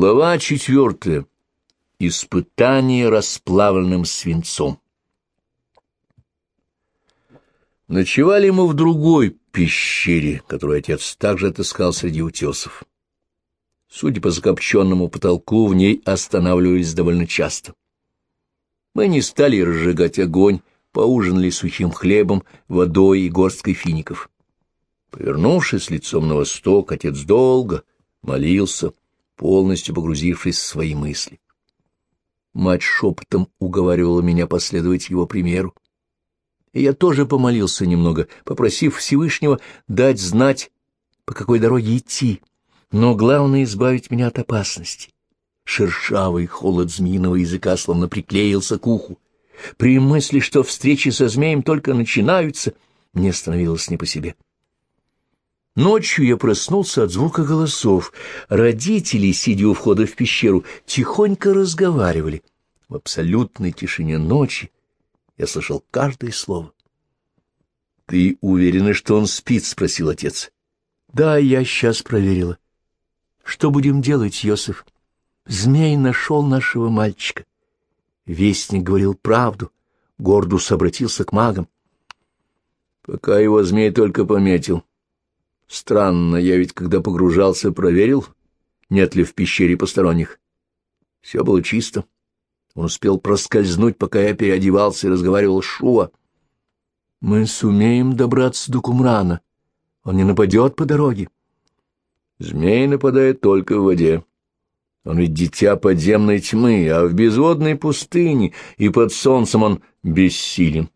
Глава четвертая. Испытание расплавленным свинцом. Ночевали мы в другой пещере, которую отец также отыскал среди утесов. Судя по закопченному потолку, в ней останавливались довольно часто. Мы не стали разжигать огонь, поужинали сухим хлебом, водой и горсткой фиников. Повернувшись лицом на восток, отец долго молился, полностью погрузившись в свои мысли. Мать шепотом уговаривала меня последовать его примеру. И я тоже помолился немного, попросив Всевышнего дать знать, по какой дороге идти, но главное — избавить меня от опасности. Шершавый холод змеиного языка словно приклеился к уху. При мысли, что встречи со змеем только начинаются, мне становилось не по себе. Ночью я проснулся от звука голосов. Родители, сидя у входа в пещеру, тихонько разговаривали. В абсолютной тишине ночи я слышал каждое слово. — Ты уверена, что он спит? — спросил отец. — Да, я сейчас проверила. — Что будем делать, Йосиф? Змей нашел нашего мальчика. Вестник говорил правду. Гордус обратился к магам. — Пока его змей только пометил. Странно, я ведь, когда погружался, проверил, нет ли в пещере посторонних. Все было чисто. Он успел проскользнуть, пока я переодевался и разговаривал с Шуа. Мы сумеем добраться до Кумрана. Он не нападет по дороге. Змей нападает только в воде. Он ведь дитя подземной тьмы, а в безводной пустыне и под солнцем он бессилен.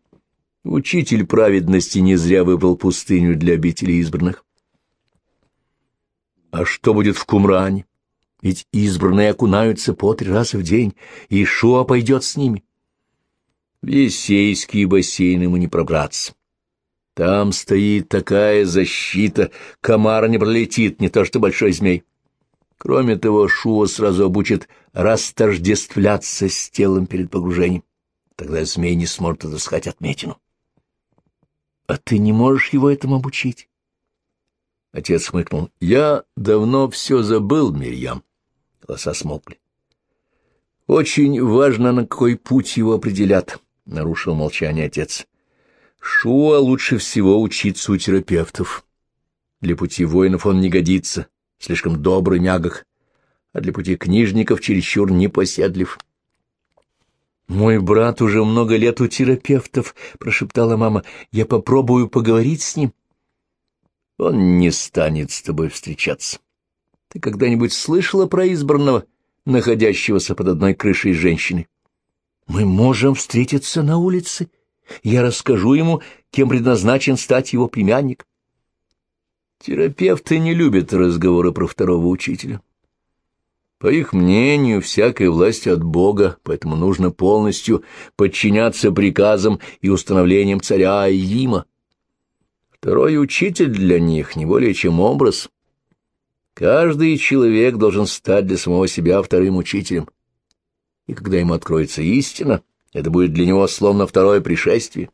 Учитель праведности не зря выбрал пустыню для обители избранных. А что будет в Кумране? Ведь избранные окунаются по три раза в день, и Шуа пойдет с ними. В Есейские бассейны ему не пробраться. Там стоит такая защита, комар не пролетит, не то что большой змей. Кроме того, Шуа сразу обучит растождествляться с телом перед погружением. Тогда змей не сможет отыскать отметину. А ты не можешь его этому обучить? Отец смыкнул. — Я давно все забыл, Мирьям. Голоса смолкли. — Очень важно, на какой путь его определят, — нарушил молчание отец. — Шуа лучше всего учиться у терапевтов. Для пути воинов он не годится, слишком добрый, мягок, а для пути книжников чересчур непоседлив. — Мой брат уже много лет у терапевтов, — прошептала мама. — Я попробую поговорить с ним. — он не станет с тобой встречаться. Ты когда-нибудь слышала про избранного, находящегося под одной крышей женщины? Мы можем встретиться на улице. Я расскажу ему, кем предназначен стать его племянник. Терапевты не любят разговоры про второго учителя. По их мнению, всякая власть от Бога, поэтому нужно полностью подчиняться приказам и установлениям царя Иима. Второй учитель для них не более чем образ. Каждый человек должен стать для самого себя вторым учителем. И когда ему откроется истина, это будет для него словно второе пришествие.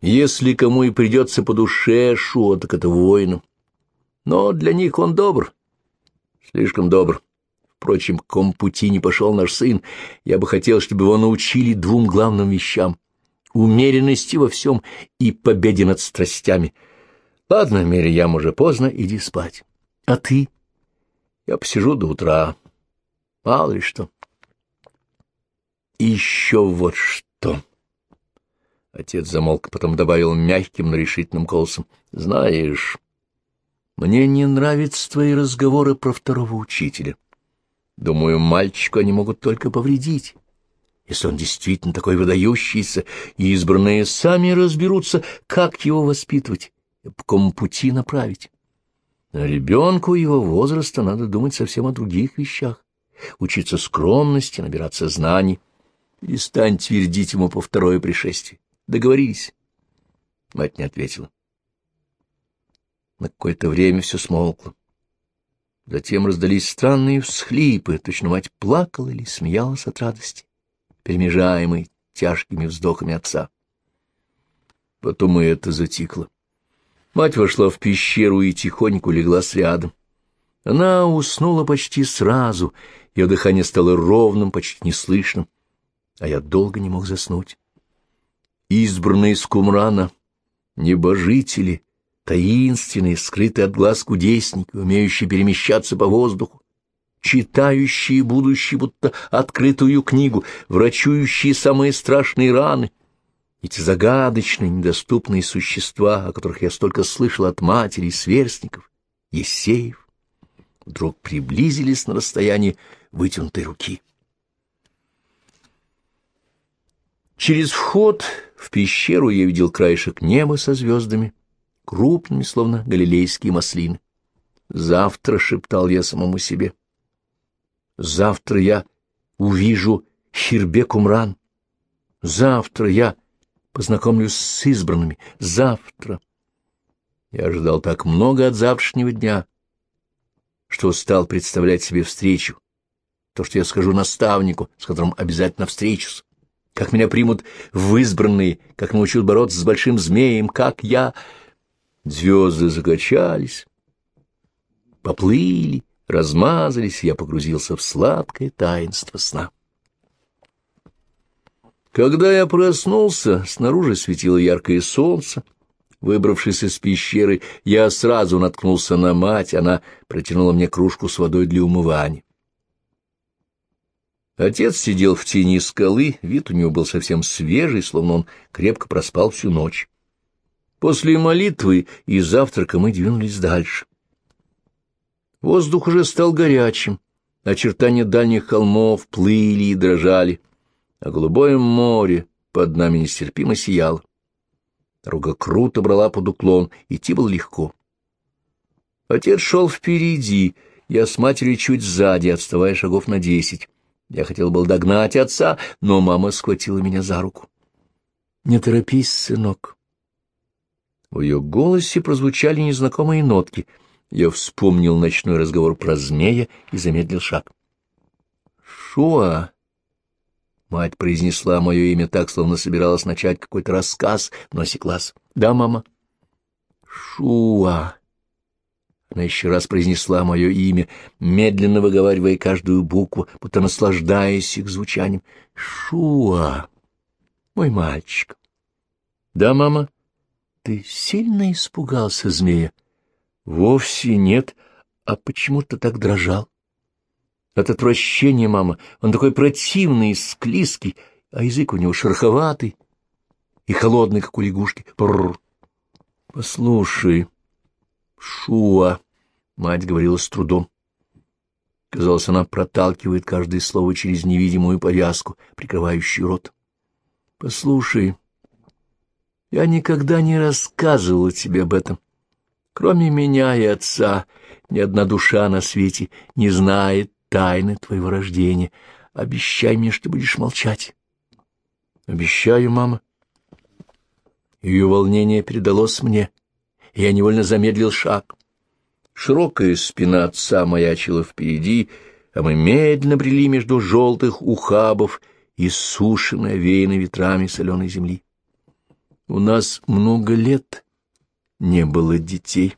Если кому и придется по душе Шуа, так это воину. Но для них он добр, слишком добр. Впрочем, к какому пути не пошел наш сын, я бы хотел, чтобы его научили двум главным вещам — умеренности во всем и победе над страстями. Ладно, Мирьям, уже поздно, иди спать. А ты? Я посижу до утра. Мало ли что. Еще вот что. Отец замолк, потом добавил мягким, но решительным голосом. Знаешь, мне не нравятся твои разговоры про второго учителя. Думаю, мальчику они могут только повредить. Если он действительно такой выдающийся, и избранные сами разберутся, как его воспитывать и по какому пути направить. А ребенку его возраста надо думать совсем о других вещах, учиться скромности, набираться знаний. Перестань твердить ему по второе пришествие. Договорились. Мать не ответила. На какое-то время все смолкло. Затем раздались странные всхлипы, точно мать плакала или смеялась от радости перемежаемый тяжкими вздохами отца. Потом и это затихло. Мать вошла в пещеру и тихонько легла рядом. Она уснула почти сразу, ее дыхание стало ровным, почти неслышным, а я долго не мог заснуть. Избранные из Кумрана, небожители, таинственные, скрытые от глаз кудесники, умеющие перемещаться по воздуху, читающие будущее, будто открытую книгу, врачующие самые страшные раны. Эти загадочные, недоступные существа, о которых я столько слышал от матери сверстников, Есеев, вдруг приблизились на расстояние вытянутой руки. Через вход в пещеру я видел краешек неба со звездами, крупными, словно галилейские маслины. «Завтра», — шептал я самому себе, — «завтра я увижу Хирбек Умран. Завтра я познакомлюсь с избранными. Завтра». Я ожидал так много от завтрашнего дня, что стал представлять себе встречу, то, что я скажу наставнику, с которым обязательно встречусь, как меня примут в избранные, как научут бороться с большим змеем, как я... Звезды закачались, поплыли, размазались, и я погрузился в сладкое таинство сна. Когда я проснулся, снаружи светило яркое солнце, Выбравшись из пещеры, я сразу наткнулся на мать, она протянула мне кружку с водой для умывания. Отец сидел в тени скалы, вид у него был совсем свежий, словно он крепко проспал всю ночь. После молитвы и завтрака мы двинулись дальше. Воздух уже стал горячим, очертания дальних холмов плыли и дрожали, а голубое море под нами нестерпимо сияло. Дорога круто брала под уклон, идти было легко. Отец шел впереди, я с матерью чуть сзади, отставая шагов на десять. Я хотел был догнать отца, но мама схватила меня за руку. — Не торопись, сынок. В ее голосе прозвучали незнакомые нотки. Я вспомнил ночной разговор про змея и замедлил шаг. — Шуа! Мать произнесла мое имя так, словно собиралась начать какой-то рассказ, но осеклась. — Да, мама? — Шуа. Она еще раз произнесла мое имя, медленно выговаривая каждую букву, будто наслаждаясь их звучанием. — Шуа. Мой мальчик. — Да, мама? — Ты сильно испугался змея? — Вовсе нет. А почему ты так дрожал? От отвращения, мама, он такой противный склизкий, а язык у него шероховатый и холодный, как у лягушки. Бррр. Послушай, Шуа, мать говорила с трудом. Казалось, она проталкивает каждое слово через невидимую повязку, прикрывающую рот. Послушай, я никогда не рассказывала тебе об этом. Кроме меня и отца, ни одна душа на свете не знает тайны твоего рождения. Обещай мне, что будешь молчать. Обещаю, мама. Ее волнение передалось мне, и я невольно замедлил шаг. Широкая спина отца маячила впереди, а мы медленно брели между желтых ухабов и сушеной, овеянной ветрами соленой земли. У нас много лет не было детей.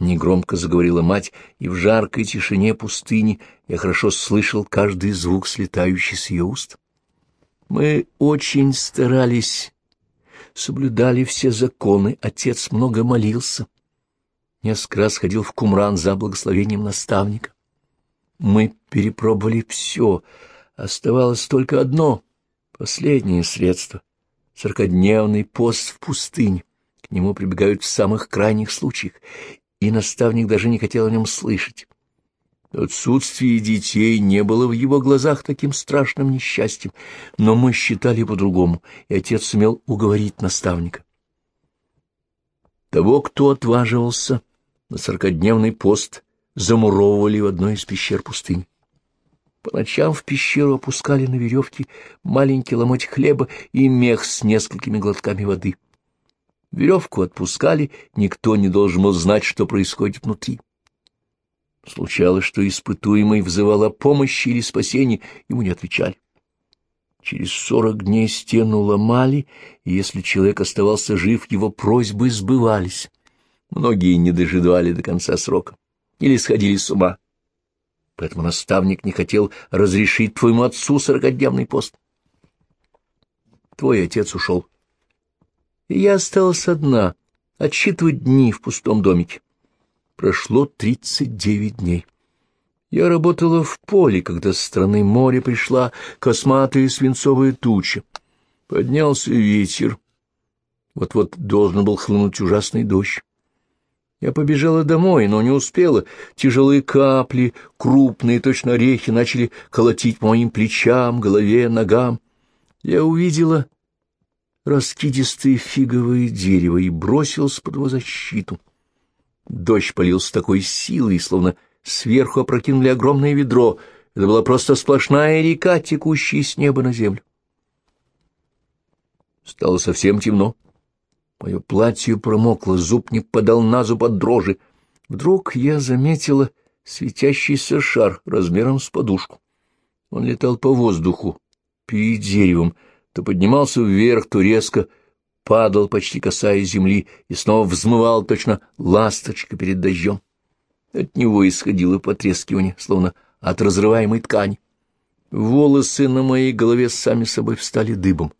Негромко заговорила мать, и в жаркой тишине пустыни я хорошо слышал каждый звук, слетающий с ее уст. Мы очень старались, соблюдали все законы, отец много молился. Несколько раз ходил в Кумран за благословением наставника. Мы перепробовали все, оставалось только одно, последнее средство — сорокодневный пост в пустыне. Нему прибегают в самых крайних случаях, и наставник даже не хотел о нем слышать. Отсутствие детей не было в его глазах таким страшным несчастьем, но мы считали по-другому, и отец сумел уговорить наставника. Того, кто отваживался на сорокодневный пост, замуровывали в одной из пещер пустыни. По ночам в пещеру опускали на веревки маленький ломоть хлеба и мех с несколькими глотками воды. Веревку отпускали, никто не должен был знать, что происходит внутри. Случалось, что испытуемый взывал о помощи или спасении, ему не отвечали. Через сорок дней стену ломали, и если человек оставался жив, его просьбы сбывались. Многие не дожидали до конца срока. или сходили с ума. Поэтому наставник не хотел разрешить твоему отцу сорокодневный пост. Твой отец ушел. И я осталась одна, отсчитывать дни в пустом домике. Прошло тридцать девять дней. Я работала в поле, когда с стороны моря пришла косматая свинцовая туча. Поднялся ветер. Вот-вот должен был хлынуть ужасный дождь. Я побежала домой, но не успела. Тяжелые капли, крупные, точно орехи, начали колотить по моим плечам, голове, ногам. Я увидела раскидистое фиговое дерево и бросился под его защиту. Дождь полил с такой силой, словно сверху опрокинули огромное ведро. Это была просто сплошная река, текущая с неба на землю. Стало совсем темно. Мое платье промокло, зуб не подал на зуб от дрожи. Вдруг я заметила светящийся шар размером с подушку. Он летал по воздуху, перед деревом, то поднимался вверх, то резко падал, почти касаясь земли, и снова взмывал точно ласточка перед дождем. От него исходило потрескивание, словно от разрываемой ткани. Волосы на моей голове сами собой встали дыбом.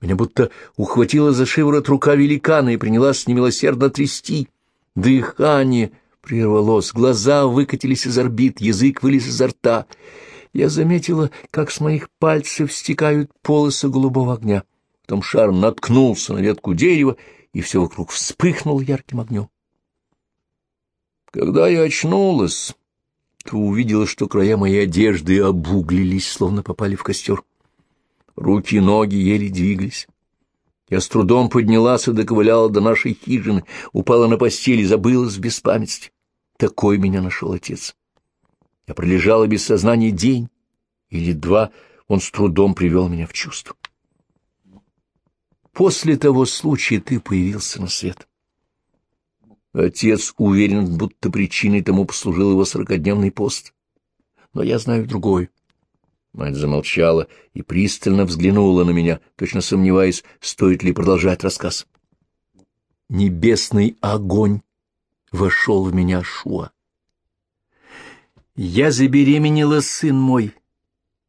Меня будто ухватила за шиворот рука великана и принялась немилосердно трясти. Дыхание прервалось, глаза выкатились из орбит, язык вылез изо рта. Я заметила, как с моих пальцев стекают полосы голубого огня. Потом шар наткнулся на ветку дерева, и все вокруг вспыхнуло ярким огнем. Когда я очнулась, то увидела, что края моей одежды обуглились, словно попали в костер. Руки и ноги еле двигались. Я с трудом поднялась и доковыляла до нашей хижины, упала на постель и забылась в беспамятстве. Такой меня нашел отец. Я пролежала без сознания день или два, он с трудом привел меня в чувство. После того случая ты появился на свет. Отец уверен, будто причиной тому послужил его сорокодневный пост. Но я знаю другое. Мать замолчала и пристально взглянула на меня, точно сомневаясь, стоит ли продолжать рассказ. Небесный огонь вошел в меня Шуа. Я забеременела, сын мой,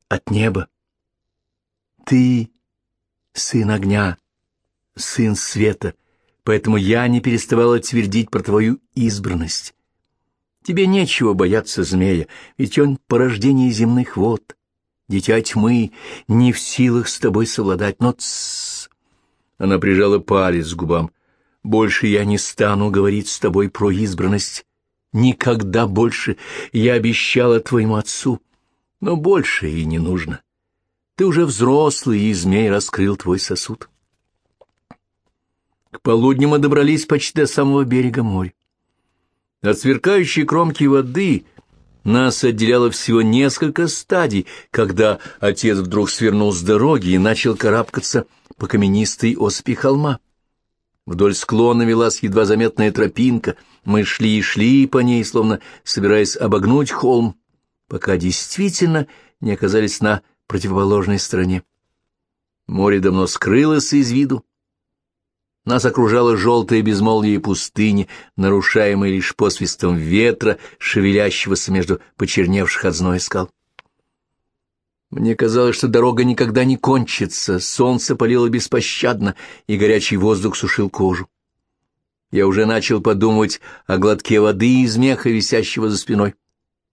от неба. Ты — сын огня, сын света, поэтому я не переставала твердить про твою избранность. Тебе нечего бояться змея, ведь он — порождение земных вод, дитя тьмы, не в силах с тобой совладать, но тссс. Она прижала палец к губам. Больше я не стану говорить с тобой про избранность. Никогда больше я обещала твоему отцу, но больше и не нужно. Ты уже взрослый, и змей раскрыл твой сосуд. К полудню мы добрались почти до самого берега моря. От сверкающей кромки воды нас отделяло всего несколько стадий, когда отец вдруг свернул с дороги и начал карабкаться по каменистой осыпи холма. Вдоль склона велась едва заметная тропинка, мы шли и шли по ней, словно собираясь обогнуть холм, пока действительно не оказались на противоположной стороне. Море давно скрылось из виду, нас окружало желтое безмолвие пустыни, нарушаемое лишь посвистом ветра, шевелящегося между почерневших от зноя скал. Мне казалось, что дорога никогда не кончится, солнце палило беспощадно, и горячий воздух сушил кожу. Я уже начал подумывать о глотке воды из меха, висящего за спиной,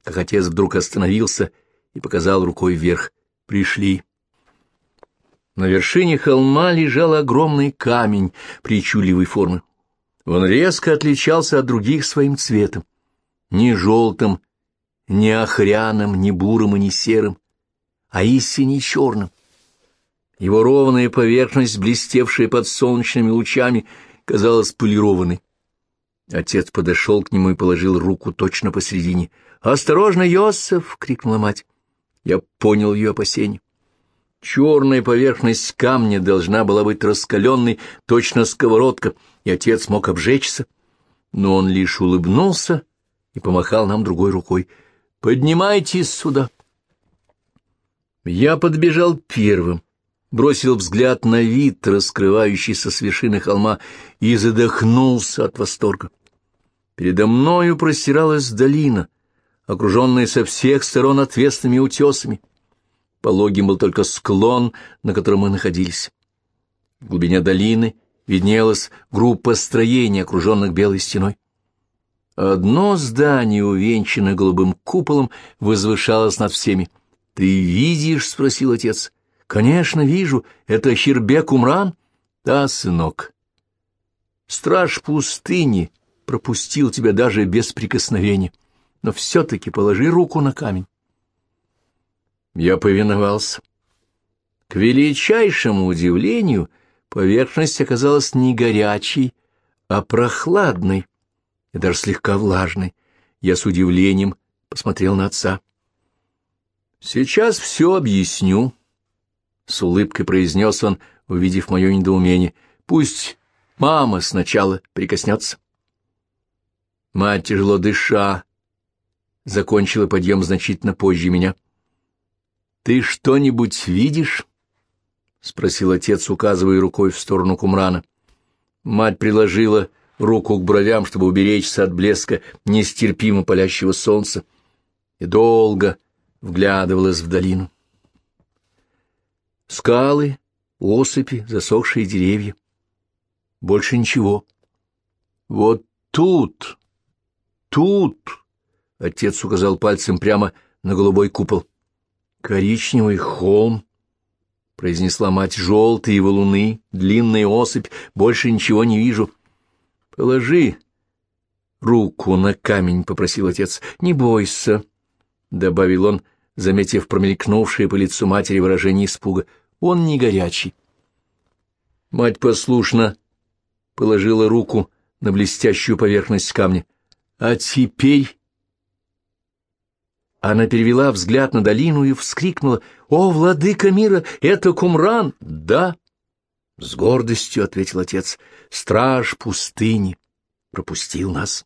как отец вдруг остановился и показал рукой вверх. «Пришли». На вершине холма лежал огромный камень причудливой формы. Он резко отличался от других своим цветом. Ни желтым, ни охряным, ни бурым и ни серым, а истинно черным. Его ровная поверхность, блестевшая под солнечными лучами, казалась полированной. Отец подошел к нему и положил руку точно посередине. «Осторожно, Йосеф!» — крикнула мать. Я понял ее опасение. Черная поверхность камня должна была быть раскаленной, точно сковородка, и отец мог обжечься. Но он лишь улыбнулся и помахал нам другой рукой. «Поднимайтесь сюда!» Я подбежал первым, бросил взгляд на вид, раскрывающийся с вершины холма, и задохнулся от восторга. Передо мною простиралась долина, окруженная со всех сторон отвесными утесами. Пологим был только склон, на котором мы находились. В глубине долины виднелась группа строений, окруженных белой стеной. Одно здание, увенчанное голубым куполом, возвышалось над всеми. — Ты видишь? — спросил отец. — Конечно, вижу. Это Хирбек Умран? — Да, сынок. Страж пустыни пропустил тебя даже без прикосновения, но все-таки положи руку на камень. Я повиновался. К величайшему удивлению, поверхность оказалась не горячей, а прохладной и даже слегка влажной. Я с удивлением посмотрел на отца. «Сейчас все объясню», — с улыбкой произнес он, увидев мое недоумение. «Пусть мама сначала прикоснется». Мать, тяжело дыша, закончила подъем значительно позже меня. «Ты что-нибудь видишь?» — спросил отец, указывая рукой в сторону Кумрана. Мать приложила руку к бровям, чтобы уберечься от блеска нестерпимо палящего солнца, и долго вглядывалась в долину. Скалы, осыпи, засохшие деревья. Больше ничего. Вот тут, тут, — отец указал пальцем прямо на голубой купол. Коричневый холм, — произнесла мать, — желтые валуны, длинная осыпь, больше ничего не вижу. — Положи руку на камень, — попросил отец. — Не бойся, — добавил он, заметив промелькнувшее по лицу матери выражение испуга. — Он не горячий. Мать послушно положила руку на блестящую поверхность камня. — А теперь... Она перевела взгляд на долину и вскрикнула. «О, владыка мира, это Кумран!» «Да!» — с гордостью ответил отец. «Страж пустыни пропустил нас».